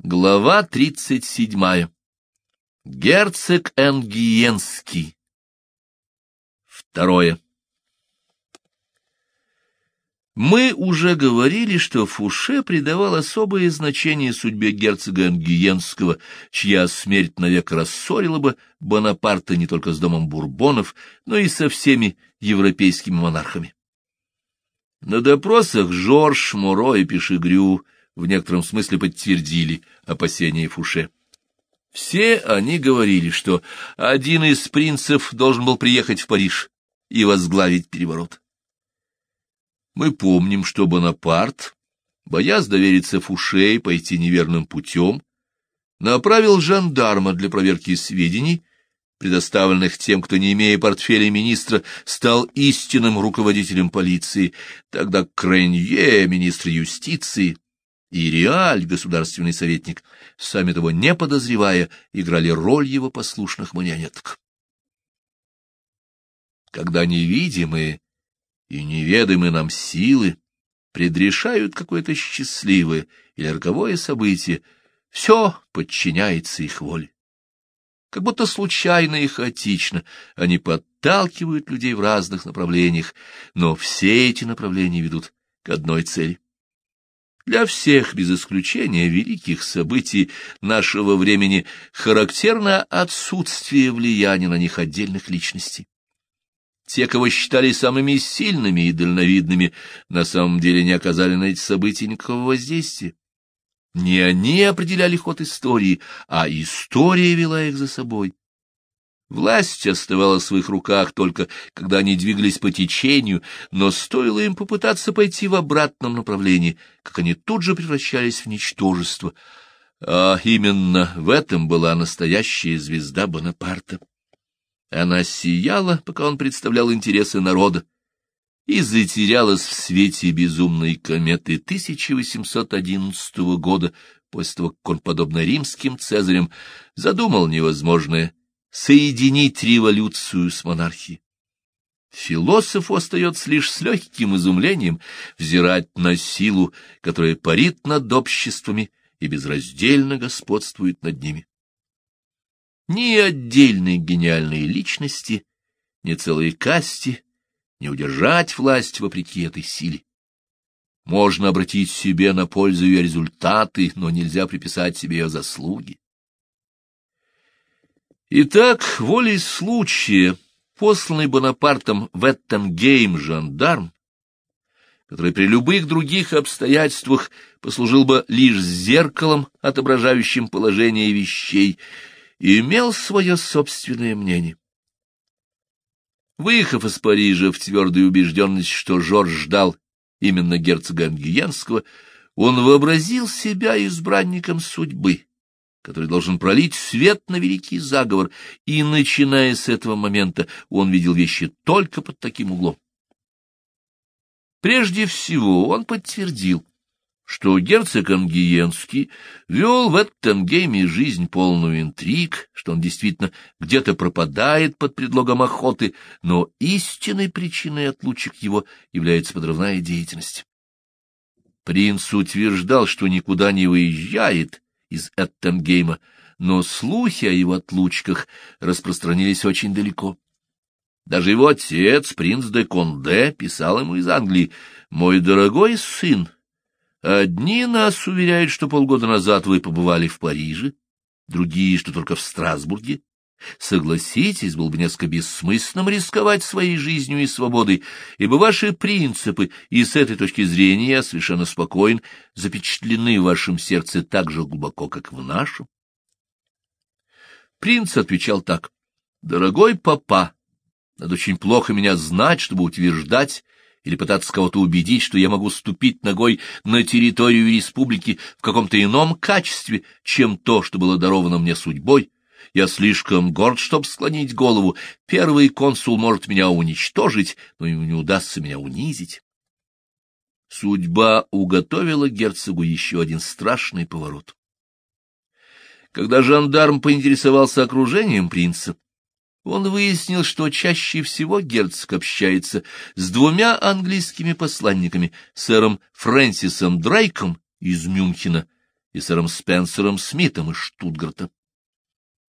Глава тридцать седьмая. Герцог Энгиенский. Второе. Мы уже говорили, что Фуше придавал особое значение судьбе герцога Энгиенского, чья смерть навек рассорила бы Бонапарта не только с домом Бурбонов, но и со всеми европейскими монархами. На допросах Жорж, Моро и Пешегрю в некотором смысле подтвердили опасения Фуше. Все они говорили, что один из принцев должен был приехать в Париж и возглавить переворот. Мы помним, что Бонапарт, боясь довериться Фуше и пойти неверным путем, направил жандарма для проверки сведений, предоставленных тем, кто, не имея портфеля министра, стал истинным руководителем полиции, тогда Кренье, министр юстиции, и Реаль, государственный советник, сами того не подозревая, играли роль его послушных марионеток. Когда невидимые и неведомые нам силы предрешают какое-то счастливое или роковое событие, все подчиняется их воле. Как будто случайно и хаотично они подталкивают людей в разных направлениях, но все эти направления ведут к одной цели — для всех, без исключения великих событий нашего времени, характерно отсутствие влияния на них отдельных личностей. Те, кого считали самыми сильными и дальновидными, на самом деле не оказали на эти события никакого воздействия. Не они определяли ход истории, а история вела их за собой. Власть оставалась в их руках только, когда они двигались по течению, но стоило им попытаться пойти в обратном направлении, как они тут же превращались в ничтожество. А именно в этом была настоящая звезда Бонапарта. Она сияла, пока он представлял интересы народа, и затерялась в свете безумной кометы 1811 года, после того, как он, подобно римским цезарям, задумал невозможное соединить революцию с монархией. Философу остается лишь с легким изумлением взирать на силу, которая парит над обществами и безраздельно господствует над ними. Ни отдельной гениальной личности, ни целой касти не удержать власть вопреки этой силе. Можно обратить себе на пользу ее результаты, но нельзя приписать себе ее заслуги. Итак, волей случая, посланный Бонапартом в Эттенгейм жандарм, который при любых других обстоятельствах послужил бы лишь зеркалом, отображающим положение вещей, имел свое собственное мнение. Выехав из Парижа в твердую убежденность, что Жорж ждал именно герцога Ангиенского, он вообразил себя избранником судьбы который должен пролить свет на великий заговор, и, начиная с этого момента, он видел вещи только под таким углом. Прежде всего он подтвердил, что герцог Ангиенский вел в Эттенгейме жизнь полную интриг, что он действительно где-то пропадает под предлогом охоты, но истинной причиной отлучек его является подрывная деятельность. Принц утверждал, что никуда не выезжает, из Эттенгейма, но слухи о его отлучках распространились очень далеко. Даже его отец, принц де Конде, писал ему из Англии, «Мой дорогой сын, одни нас уверяют, что полгода назад вы побывали в Париже, другие, что только в Страсбурге, Согласитесь, было бы несколько бессмысленным рисковать своей жизнью и свободой, ибо ваши принципы, и с этой точки зрения я совершенно спокоен, запечатлены в вашем сердце так же глубоко, как в нашем. Принц отвечал так. «Дорогой папа, надо очень плохо меня знать, чтобы утверждать или пытаться кого-то убедить, что я могу ступить ногой на территорию республики в каком-то ином качестве, чем то, что было даровано мне судьбой» Я слишком горд, чтоб склонить голову. Первый консул может меня уничтожить, но ему не удастся меня унизить. Судьба уготовила герцогу еще один страшный поворот. Когда жандарм поинтересовался окружением принца, он выяснил, что чаще всего герцог общается с двумя английскими посланниками, сэром Фрэнсисом Драйком из Мюнхена и сэром Спенсером Смитом из Штутгарта.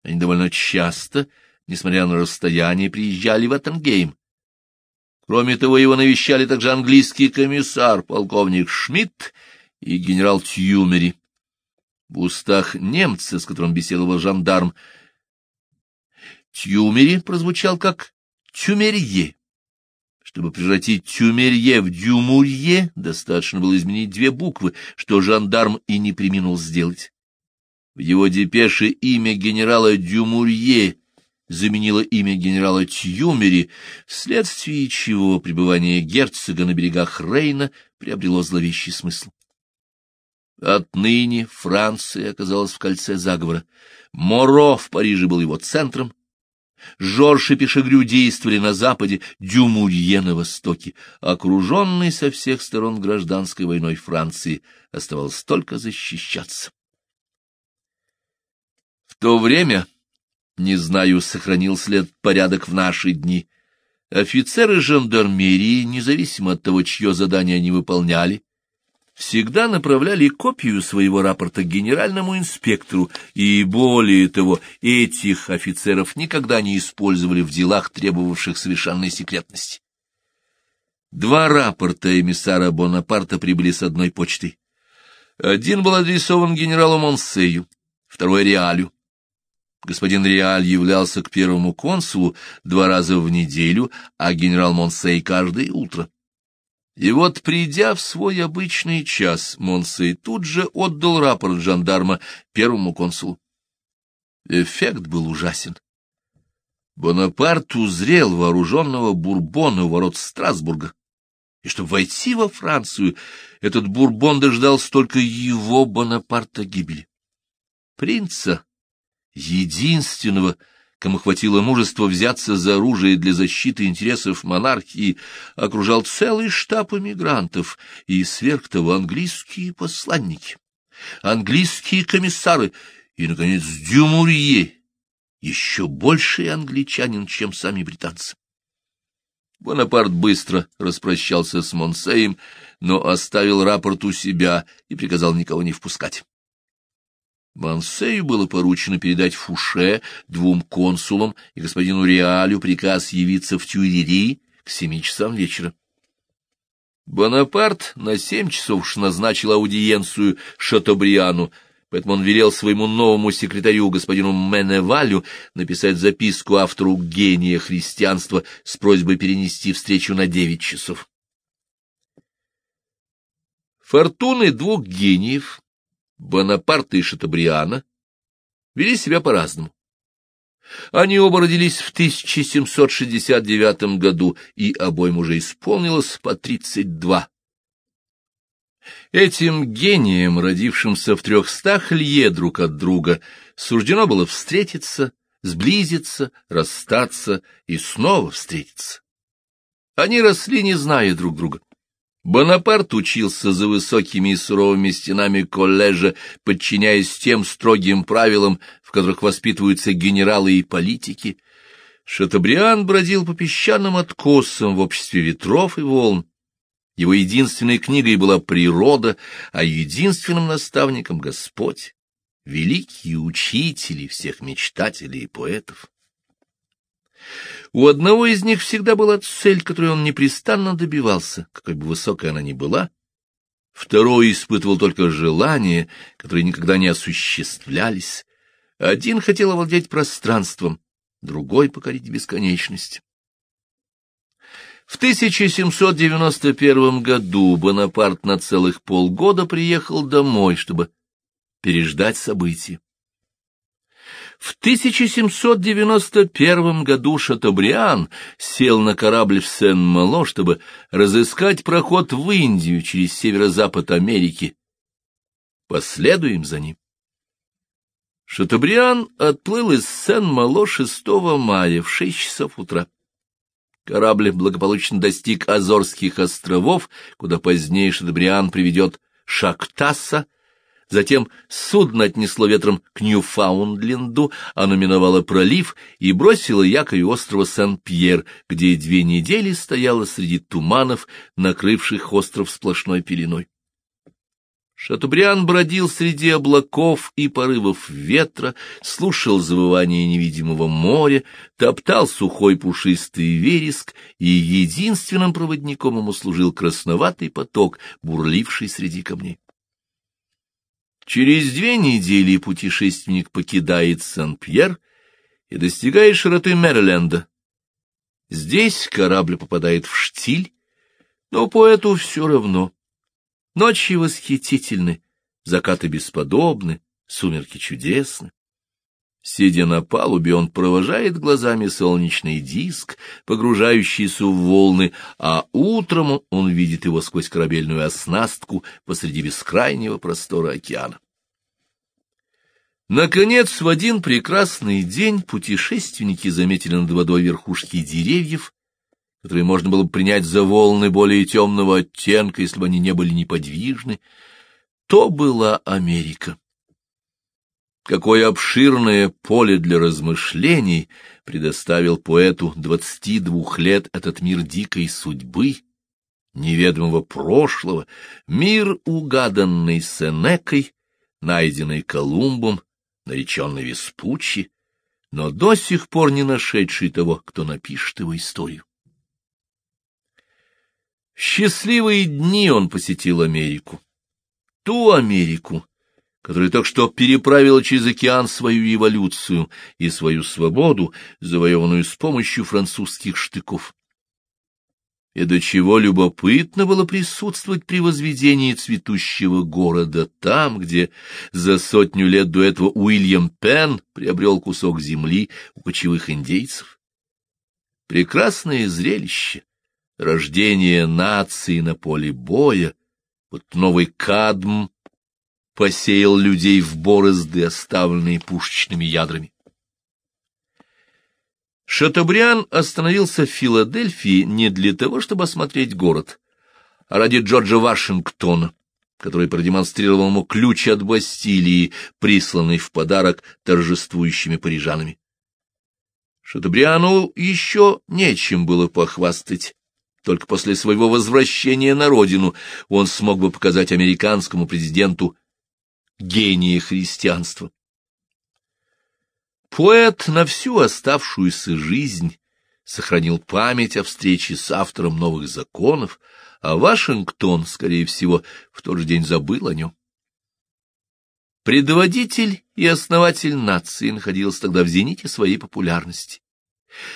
Они довольно часто, несмотря на расстояние, приезжали в Эттенгейм. Кроме того, его навещали также английский комиссар, полковник Шмидт и генерал Тьюмери. В устах немца, с которым беседовал жандарм, Тьюмери прозвучал как Тюмерье. Чтобы превратить Тюмерье в Дюмурье, достаточно было изменить две буквы, что жандарм и не приминул сделать. В его депеше имя генерала Дюмурье заменило имя генерала Тьюмери, вследствие чего пребывание герцога на берегах Рейна приобрело зловещий смысл. Отныне Франция оказалась в кольце заговора. Моро в Париже был его центром, Жорж и Пешегрю действовали на западе, Дюмурье на востоке. Окруженный со всех сторон гражданской войной Франции оставалось только защищаться. То время, не знаю, сохранился ли порядок в наши дни, офицеры жандармерии, независимо от того, чье задание они выполняли, всегда направляли копию своего рапорта генеральному инспектору, и более того, этих офицеров никогда не использовали в делах, требовавших совершенной секретности. Два рапорта эмиссара Бонапарта прибыли с одной почтой. Один был адресован генералу Монсею, второй — Реалю. Господин Реаль являлся к первому консулу два раза в неделю, а генерал Монсей — каждое утро. И вот, придя в свой обычный час, Монсей тут же отдал рапорт жандарма первому консулу. Эффект был ужасен. Бонапарт узрел вооруженного Бурбона у ворот Страсбурга. И чтобы войти во Францию, этот Бурбон дождался только его Бонапарта гибели. Принца, единственного, кому хватило мужества взяться за оружие для защиты интересов монархии, окружал целый штаб эмигрантов и сверх того английские посланники, английские комиссары и, наконец, Дюмурье, еще больший англичанин, чем сами британцы. Бонапарт быстро распрощался с Монсеем, но оставил рапорт у себя и приказал никого не впускать. Мансею было поручено передать Фуше, двум консулам и господину Реалю приказ явиться в Тюрери к семи часам вечера. Бонапарт на семь часов уж назначил аудиенцию Шатобриану, поэтому он велел своему новому секретарю, господину Меневалю, написать записку автору гения христианства с просьбой перенести встречу на девять часов. Фортуны двух гениев Бонапарта и Шатабриана вели себя по-разному. Они оба родились в 1769 году, и обоим уже исполнилось по 32. Этим гением, родившимся в трехстах лье друг от друга, суждено было встретиться, сблизиться, расстаться и снова встретиться. Они росли, не зная друг друга. Бонапарт учился за высокими и суровыми стенами коллежа, подчиняясь тем строгим правилам, в которых воспитываются генералы и политики. Шатабриан бродил по песчаным откосам в обществе ветров и волн. Его единственной книгой была природа, а единственным наставником — Господь, великий учитель всех мечтателей и поэтов. У одного из них всегда была цель, которой он непрестанно добивался, какой бы высокой она ни была. Второй испытывал только желания, которые никогда не осуществлялись. Один хотел овладеть пространством, другой — покорить бесконечность. В 1791 году Бонапарт на целых полгода приехал домой, чтобы переждать события. В 1791 году Шатобриан сел на корабль в Сен-Мало, чтобы разыскать проход в Индию через северо-запад Америки. Последуем за ним. Шатобриан отплыл из Сен-Мало 6 мая в 6 часов утра. Корабль благополучно достиг Азорских островов, куда позднее Шатобриан приведет Шактаса, Затем судно отнесло ветром к Ньюфаундленду, оно миновало пролив и бросило якорь острова Сан-Пьер, где две недели стояло среди туманов, накрывших остров сплошной пеленой. Шатубриан бродил среди облаков и порывов ветра, слушал завывание невидимого моря, топтал сухой пушистый вереск, и единственным проводником ему служил красноватый поток, бурливший среди камней. Через две недели путешественник покидает Сан-Пьер и достигает широты Мэриленда. Здесь корабль попадает в штиль, но поэту все равно. Ночи восхитительны, закаты бесподобны, сумерки чудесны. Сидя на палубе, он провожает глазами солнечный диск, погружающийся в волны, а утром он видит его сквозь корабельную оснастку посреди бескрайнего простора океана. Наконец, в один прекрасный день путешественники заметили над водой верхушки деревьев, которые можно было бы принять за волны более темного оттенка, если бы они не были неподвижны, то была Америка. Какое обширное поле для размышлений предоставил поэту двадцати двух лет этот мир дикой судьбы, неведомого прошлого, мир, угаданный Сенекой, найденный Колумбом, нареченный Веспуччи, но до сих пор не нашедший того, кто напишет его историю счастливые дни он посетил Америку. Ту Америку, которая только что переправила через океан свою эволюцию и свою свободу, завоеванную с помощью французских штыков. И до чего любопытно было присутствовать при возведении цветущего города там, где за сотню лет до этого Уильям Пен приобрел кусок земли у кочевых индейцев. Прекрасное зрелище, рождение нации на поле боя, вот новый кадм посеял людей в борозды, оставленные пушечными ядрами. Шатобриан остановился в Филадельфии не для того, чтобы осмотреть город, а ради Джорджа Вашингтона, который продемонстрировал ему ключ от Бастилии, присланный в подарок торжествующими парижанами. Шатобриану еще нечем было похвастать только после своего возвращения на родину он смог бы показать американскому президенту гения христианства. Поэт на всю оставшуюся жизнь сохранил память о встрече с автором новых законов, а Вашингтон, скорее всего, в тот же день забыл о нем. Предводитель и основатель нации находился тогда в зените своей популярности.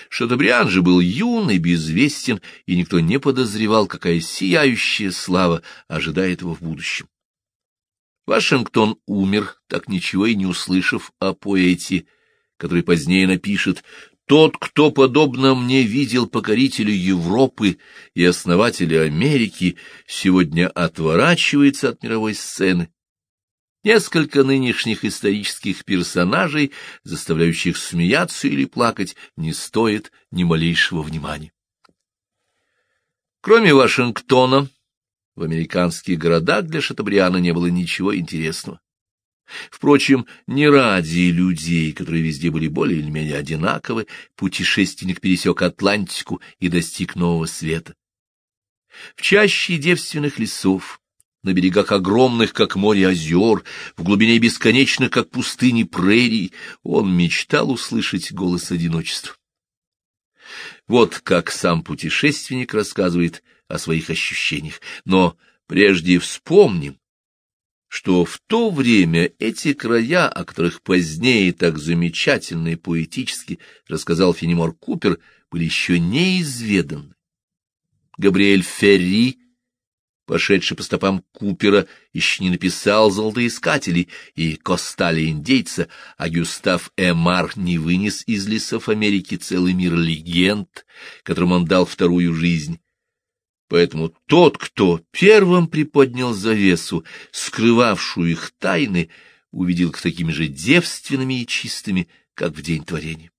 Шатобриан же был юн и безвестен, и никто не подозревал, какая сияющая слава ожидает его в будущем. Вашингтон умер, так ничего и не услышав о поэте, который позднее напишет «Тот, кто, подобно мне, видел покорителя Европы и основателя Америки, сегодня отворачивается от мировой сцены, Несколько нынешних исторических персонажей, заставляющих смеяться или плакать, не стоит ни малейшего внимания. Кроме Вашингтона, в американских городах для Шатабриана не было ничего интересного. Впрочем, не ради людей, которые везде были более или менее одинаковы, путешественник пересек Атлантику и достиг нового света. В чаще девственных лесов, на берегах огромных, как море, озер, в глубине бесконечных, как пустыни, прерий, он мечтал услышать голос одиночества. Вот как сам путешественник рассказывает о своих ощущениях. Но прежде вспомним, что в то время эти края, о которых позднее так замечательно и поэтически рассказал Фенемор Купер, были еще неизведаны. Габриэль Ферри пошедший по стопам Купера, еще не написал «Золотоискателей» и «Костали индейца», а Гюстав Эмар не вынес из лесов Америки целый мир легенд, которым он дал вторую жизнь. Поэтому тот, кто первым приподнял завесу, скрывавшую их тайны, увидел их такими же девственными и чистыми, как в день творения.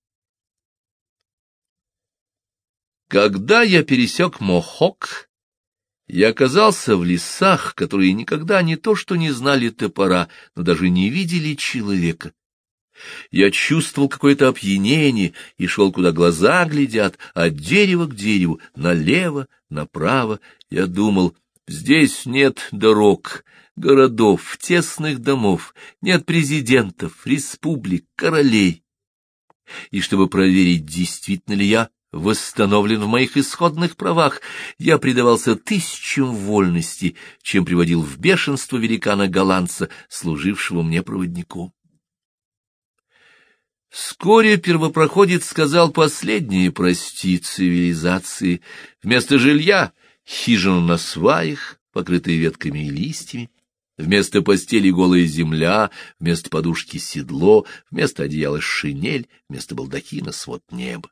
Когда я пересек Мохок, я оказался в лесах, которые никогда не то что не знали топора, но даже не видели человека. Я чувствовал какое-то опьянение и шел, куда глаза глядят, от дерева к дереву, налево, направо. Я думал, здесь нет дорог, городов, тесных домов, нет президентов, республик, королей. И чтобы проверить, действительно ли я восстановлен в моих исходных правах, я предавался тысячам вольности, чем приводил в бешенство великана-голландца, служившего мне проводником. Вскоре первопроходец сказал последнее «прости» цивилизации. Вместо жилья — хижину на сваях, покрытые ветками и листьями, вместо постели голая земля, вместо подушки седло, вместо одеяла шинель, вместо балдахина свод неба.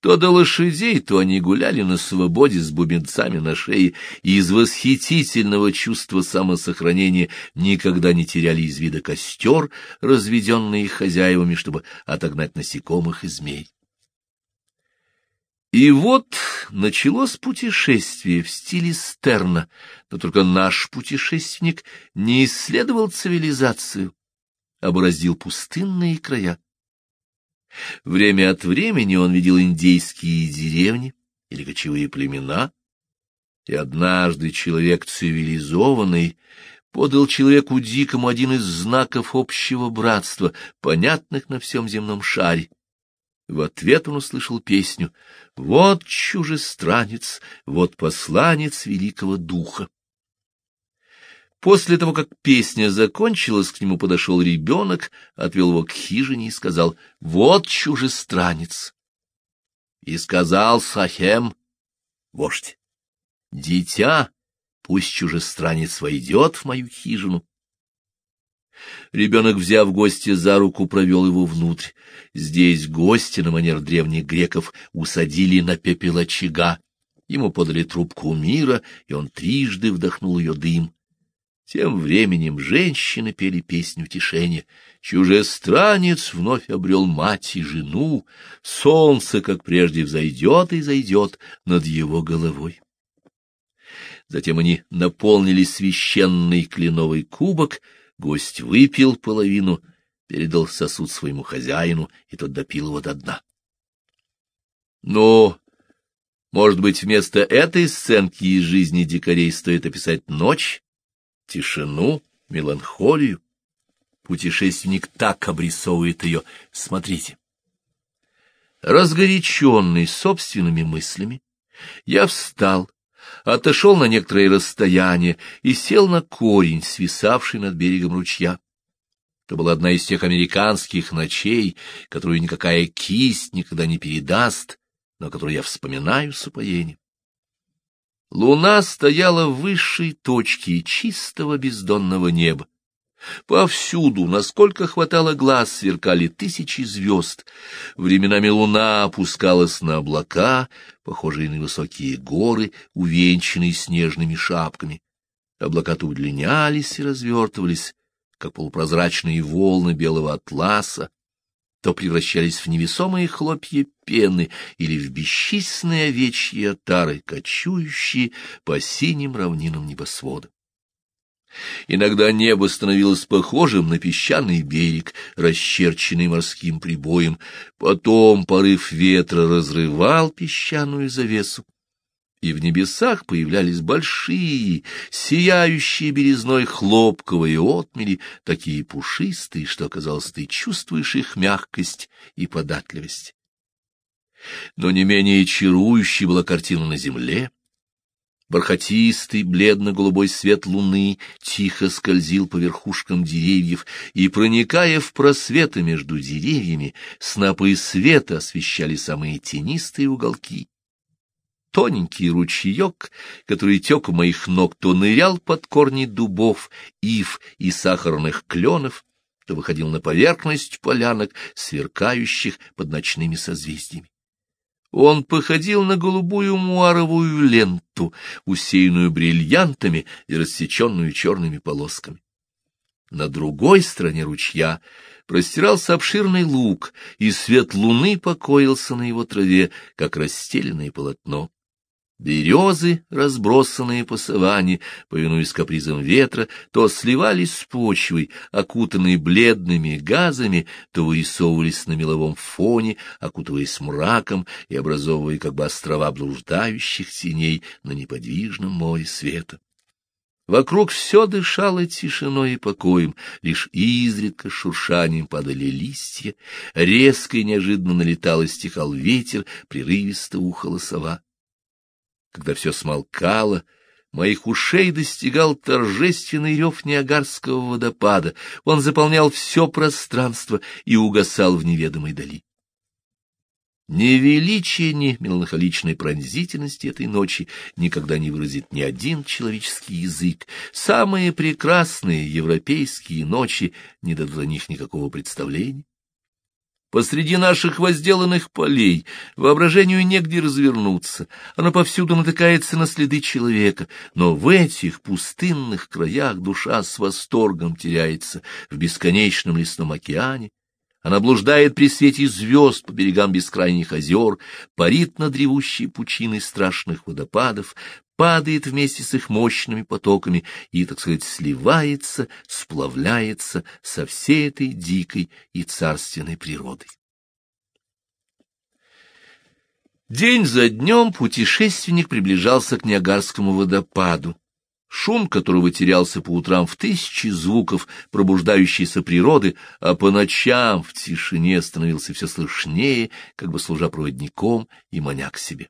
Что до лошадей, то они гуляли на свободе с бубенцами на шее и из восхитительного чувства самосохранения никогда не теряли из вида костер, разведенный их хозяевами, чтобы отогнать насекомых и змей. И вот началось путешествие в стиле Стерна, но только наш путешественник не исследовал цивилизацию, а бороздил пустынные края. Время от времени он видел индейские деревни или кочевые племена, и однажды человек цивилизованный подал человеку дикому один из знаков общего братства, понятных на всем земном шаре. В ответ он услышал песню «Вот чужестранец, вот посланец великого духа». После того, как песня закончилась, к нему подошел ребенок, отвел его к хижине и сказал «Вот чужестранец». И сказал Сахем, вождь, «Дитя, пусть чужестранец войдет в мою хижину». Ребенок, взяв гостя за руку, провел его внутрь. Здесь гости на манер древних греков усадили на пепел очага. Ему подали трубку мира, и он трижды вдохнул ее дым. Тем временем женщины пели песню утешения. Чужестранец вновь обрел мать и жену, солнце, как прежде, взойдет и зайдет над его головой. Затем они наполнили священный кленовый кубок, гость выпил половину, передал сосуд своему хозяину, и тот допил его до дна. Но, может быть, вместо этой сценки из жизни дикарей стоит описать ночь, тишину, меланхолию. Путешественник так обрисовывает ее. Смотрите. Разгоряченный собственными мыслями, я встал, отошел на некоторое расстояние и сел на корень, свисавший над берегом ручья. Это была одна из тех американских ночей, которую никакая кисть никогда не передаст, но которую я вспоминаю с упоением. Луна стояла в высшей точке чистого бездонного неба. Повсюду, насколько хватало глаз, сверкали тысячи звезд. Временами луна опускалась на облака, похожие на высокие горы, увенчанные снежными шапками. Облака-то удлинялись и развертывались, как полупрозрачные волны белого атласа, то превращались в невесомые хлопья пены или в бесчисленные овечьи отары, кочующие по синим равнинам небосвода. Иногда небо становилось похожим на песчаный берег, расчерченный морским прибоем, потом порыв ветра разрывал песчаную завесу, и в небесах появлялись большие, сияющие белизной хлопковые отмели, такие пушистые, что, казалось, ты чувствуешь их мягкость и податливость. Но не менее чарующей была картина на земле. Бархатистый, бледно-голубой свет луны тихо скользил по верхушкам деревьев, и, проникая в просветы между деревьями, снопы света освещали самые тенистые уголки тоненький ручеек, который тек у моих ног, то нырял под корни дубов, ив и сахарных кленов, то выходил на поверхность полянок, сверкающих под ночными созвездиями. Он походил на голубую муаровую ленту, усеянную бриллиантами и рассеченную черными полосками. На другой стороне ручья простирался обширный луг, и свет луны покоился на его траве, как расстеленное полотно. Березы, разбросанные по саванне, повинуясь капризам ветра, то сливались с почвой, окутанные бледными газами, то вырисовывались на меловом фоне, окутываясь мраком и образовывая как бы острова блуждающих теней на неподвижном море света. Вокруг все дышало тишиной и покоем, лишь изредка шуршанием падали листья, резко и неожиданно налетал и стихал ветер, прерывисто ухала сова. Когда все смолкало, моих ушей достигал торжественный рев Ниагарского водопада, он заполнял все пространство и угасал в неведомой дали. Ни величия, ни меланхоличной пронзительности этой ночи никогда не выразит ни один человеческий язык. Самые прекрасные европейские ночи не дадут о них никакого представления. Посреди наших возделанных полей. Воображению негде развернуться, оно повсюду натыкается на следы человека, но в этих пустынных краях душа с восторгом теряется в бесконечном лесном океане, она блуждает при свете звезд по берегам бескрайних озер, парит над ревущей пучиной страшных водопадов, падает вместе с их мощными потоками и, так сказать, сливается, сплавляется со всей этой дикой и царственной природой. День за днем путешественник приближался к Ниагарскому водопаду шум которого терялся по утрам в тысячи звуков пробуждающейся природы, а по ночам в тишине становился все слышнее, как бы служа проводником и маня к себе.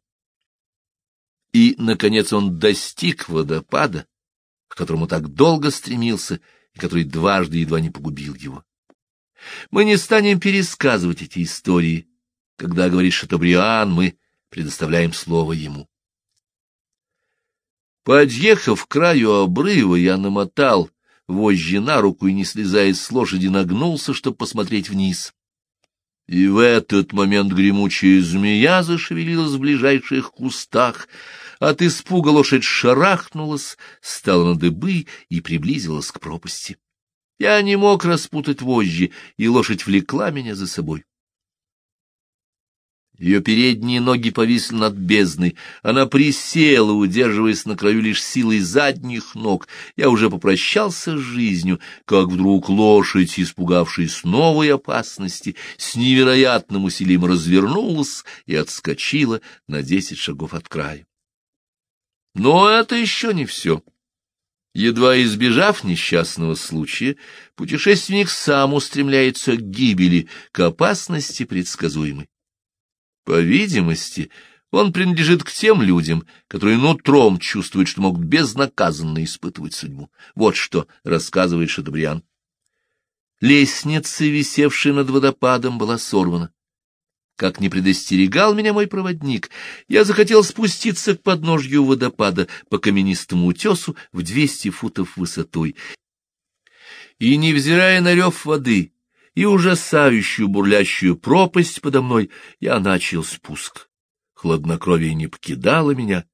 И, наконец, он достиг водопада, к которому так долго стремился и который дважды едва не погубил его. Мы не станем пересказывать эти истории. Когда говорит Шатобриан, мы предоставляем слово ему. Подъехав к краю обрыва, я намотал вожжи на руку и, не слезая с лошади, нагнулся, чтобы посмотреть вниз. И в этот момент гремучая змея зашевелилась в ближайших кустах. От испуга лошадь шарахнулась, стала на дыбы и приблизилась к пропасти. Я не мог распутать вожжи, и лошадь влекла меня за собой. Ее передние ноги повисли над бездной. Она присела, удерживаясь на краю лишь силой задних ног. Я уже попрощался с жизнью, как вдруг лошадь, испугавшись новой опасности, с невероятным усилием развернулась и отскочила на десять шагов от края. Но это еще не все. Едва избежав несчастного случая, путешественник сам устремляется к гибели, к опасности предсказуемой. По видимости, он принадлежит к тем людям, которые нутром чувствуют, что могут безнаказанно испытывать судьбу. Вот что рассказывает Шадобриан. Лестница, висевшая над водопадом, была сорвана. Как не предостерегал меня мой проводник, я захотел спуститься к подножью водопада по каменистому утесу в двести футов высотой. И, невзирая на рев воды, и ужасающую бурлящую пропасть подо мной, я начал спуск. Хладнокровие не покидало меня,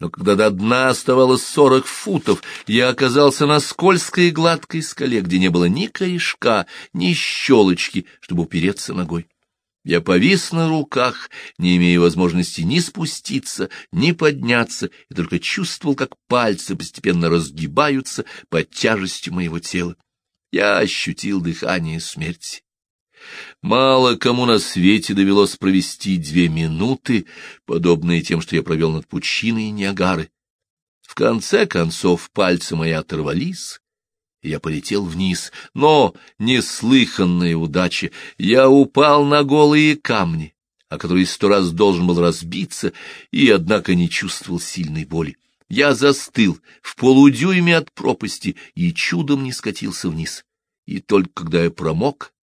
но когда до дна оставалось сорок футов, я оказался на скользкой и гладкой скале, где не было ни корешка, ни щелочки, чтобы упереться ногой. Я повис на руках, не имея возможности ни спуститься, ни подняться, и только чувствовал, как пальцы постепенно разгибаются под тяжестью моего тела я ощутил дыхание смерти. Мало кому на свете довелось провести две минуты, подобные тем, что я провел над пучиной Ниагары. В конце концов пальцы мои оторвались, я полетел вниз, но, неслыханная удача, я упал на голые камни, о которые сто раз должен был разбиться, и, однако, не чувствовал сильной боли. Я застыл в полудюйме от пропасти и чудом не скатился вниз. И только когда я промок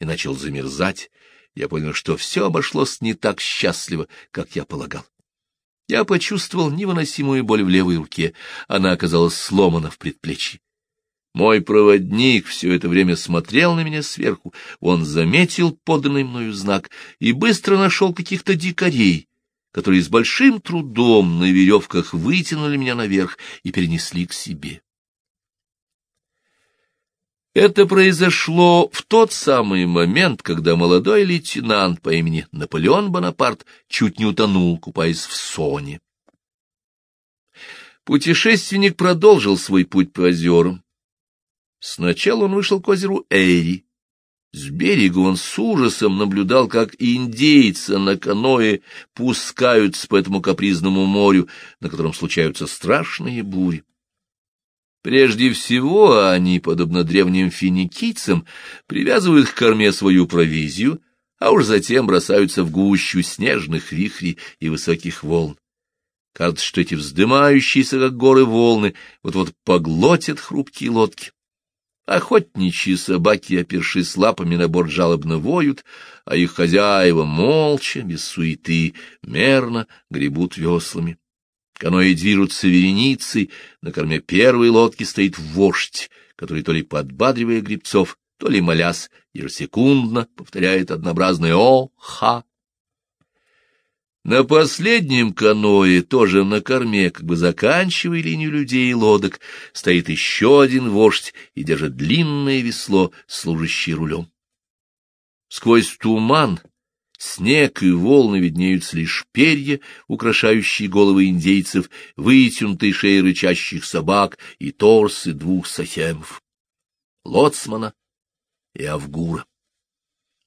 и начал замерзать, я понял, что все обошлось не так счастливо, как я полагал. Я почувствовал невыносимую боль в левой руке, она оказалась сломана в предплечье. Мой проводник все это время смотрел на меня сверху, он заметил поданный мною знак и быстро нашел каких-то дикарей, которые с большим трудом на веревках вытянули меня наверх и перенесли к себе. Это произошло в тот самый момент, когда молодой лейтенант по имени Наполеон Бонапарт чуть не утонул, купаясь в соне. Путешественник продолжил свой путь по озерам. Сначала он вышел к озеру Эйри, с берега он с ужасом наблюдал, как индейцы на каное пускаются по этому капризному морю, на котором случаются страшные бури. Прежде всего они, подобно древним финикийцам, привязывают к корме свою провизию, а уж затем бросаются в гущу снежных вихрей и высоких волн. Кажется, что эти вздымающиеся, как горы, волны вот-вот поглотят хрупкие лодки. Охотничьи собаки, опершись лапами на борт, жалобно воют, а их хозяева молча, без суеты, мерно гребут веслами. Каноэ движутся вереницей, на корме первой лодки стоит вождь, который то ли подбадривая гребцов, то ли молясь, ежесекундно повторяет однообразное «о-ха». На последнем каное, тоже на корме, как бы заканчивая линию людей и лодок, стоит еще один вождь и держит длинное весло, служащее рулем. Сквозь туман Снег и волны виднеются лишь перья, украшающие головы индейцев, вытянутые шеи рычащих собак и торсы двух сахемов — Лоцмана и Авгура,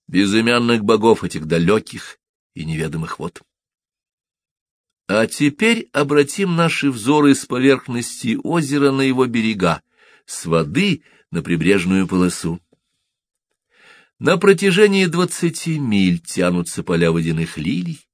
безымянных богов этих далеких и неведомых вод. А теперь обратим наши взоры с поверхности озера на его берега, с воды на прибрежную полосу. На протяжении двадцати миль тянутся поля водяных лилий.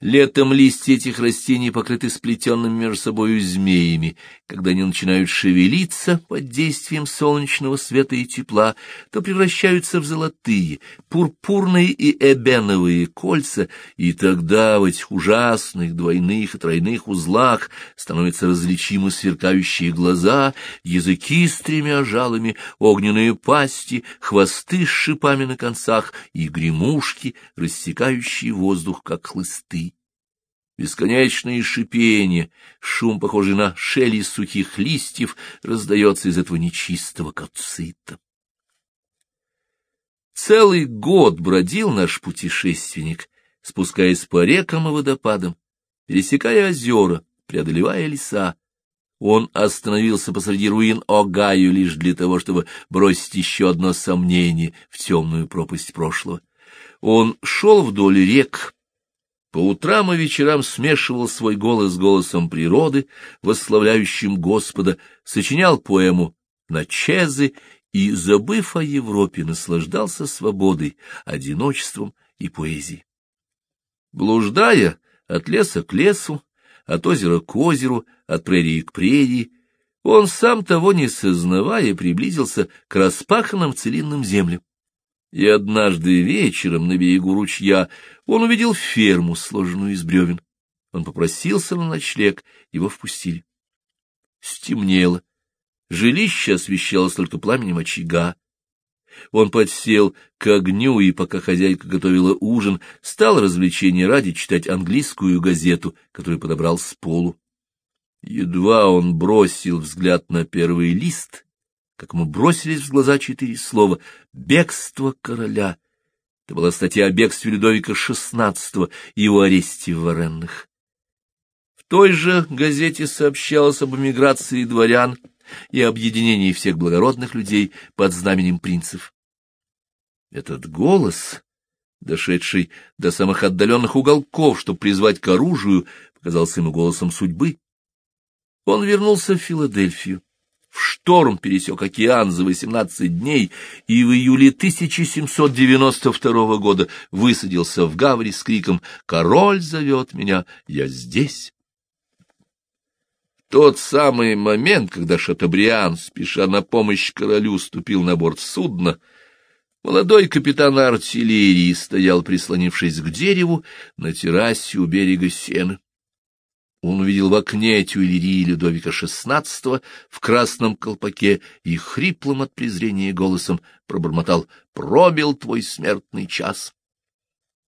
Летом листья этих растений покрыты сплетенными между собою змеями. Когда они начинают шевелиться под действием солнечного света и тепла, то превращаются в золотые, пурпурные и эбеновые кольца, и тогда в этих ужасных двойных и тройных узлах становятся различимы сверкающие глаза, языки с тремя жалами, огненные пасти, хвосты с шипами на концах и гремушки, рассекающие воздух, как хлысты. Бесконечное шипение, шум, похожий на шелест сухих листьев, раздается из этого нечистого кацита. Целый год бродил наш путешественник, спускаясь по рекам и водопадам, пересекая озера, преодолевая леса. Он остановился посреди руин Огаю лишь для того, чтобы бросить еще одно сомнение в темную пропасть прошлого. Он шел вдоль рек, по утрам и вечерам смешивал свой голос с голосом природы, восславляющим Господа, сочинял поэму на чезы и, забыв о Европе, наслаждался свободой, одиночеством и поэзией. Блуждая от леса к лесу, от озера к озеру, от прерии к прерии, он, сам того не сознавая, приблизился к распаханным целинным землям. И однажды вечером на берегу ручья он увидел ферму, сложенную из бревен. Он попросился на ночлег, его впустили. Стемнело. Жилище освещалось только пламенем очага. Он подсел к огню, и пока хозяйка готовила ужин, стал развлечение ради читать английскую газету, которую подобрал с полу. Едва он бросил взгляд на первый лист, как ему бросились в глаза четыре слова «Бегство короля». Это была статья о бегстве Людовика XVI и его аресте в Варенных. В той же газете сообщалось об эмиграции дворян и объединении всех благородных людей под знаменем принцев. Этот голос, дошедший до самых отдаленных уголков, чтобы призвать к оружию, показался ему голосом судьбы. Он вернулся в Филадельфию в шторм пересек океан за 18 дней и в июле 1792 года высадился в Гаври с криком «Король зовет меня, я здесь!». Тот самый момент, когда Шатабриан, спеша на помощь королю, ступил на борт судна, молодой капитан артиллерии стоял, прислонившись к дереву, на террасе у берега Сены. Он увидел в окне тюильрии Людовика XVI в красном колпаке и хриплым от презрения голосом пробормотал «Пробил твой смертный час».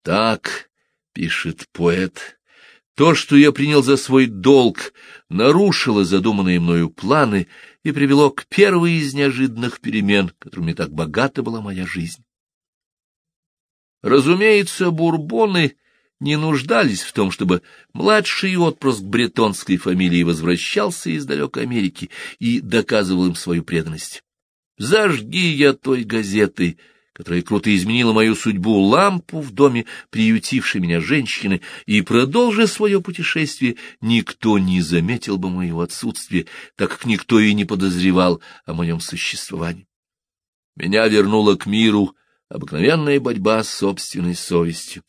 Так, — пишет поэт, — то, что я принял за свой долг, нарушило задуманные мною планы и привело к первой из неожиданных перемен, которыми так богата была моя жизнь. Разумеется, бурбоны не нуждались в том, чтобы младший отпрыск бретонской фамилии возвращался из далекой Америки и доказывал им свою преданность. Зажги я той газетой, которая круто изменила мою судьбу, лампу в доме, приютившей меня женщины, и, продолжив свое путешествие, никто не заметил бы моего отсутствия, так как никто и не подозревал о моем существовании. Меня вернула к миру обыкновенная борьба с собственной совестью.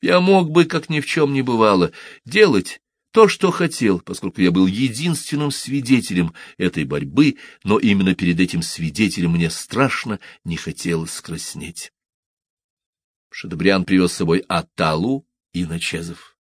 Я мог бы, как ни в чем не бывало, делать то, что хотел, поскольку я был единственным свидетелем этой борьбы, но именно перед этим свидетелем мне страшно не хотелось краснеть. Шадобриан привез с собой Аталу и Начезов.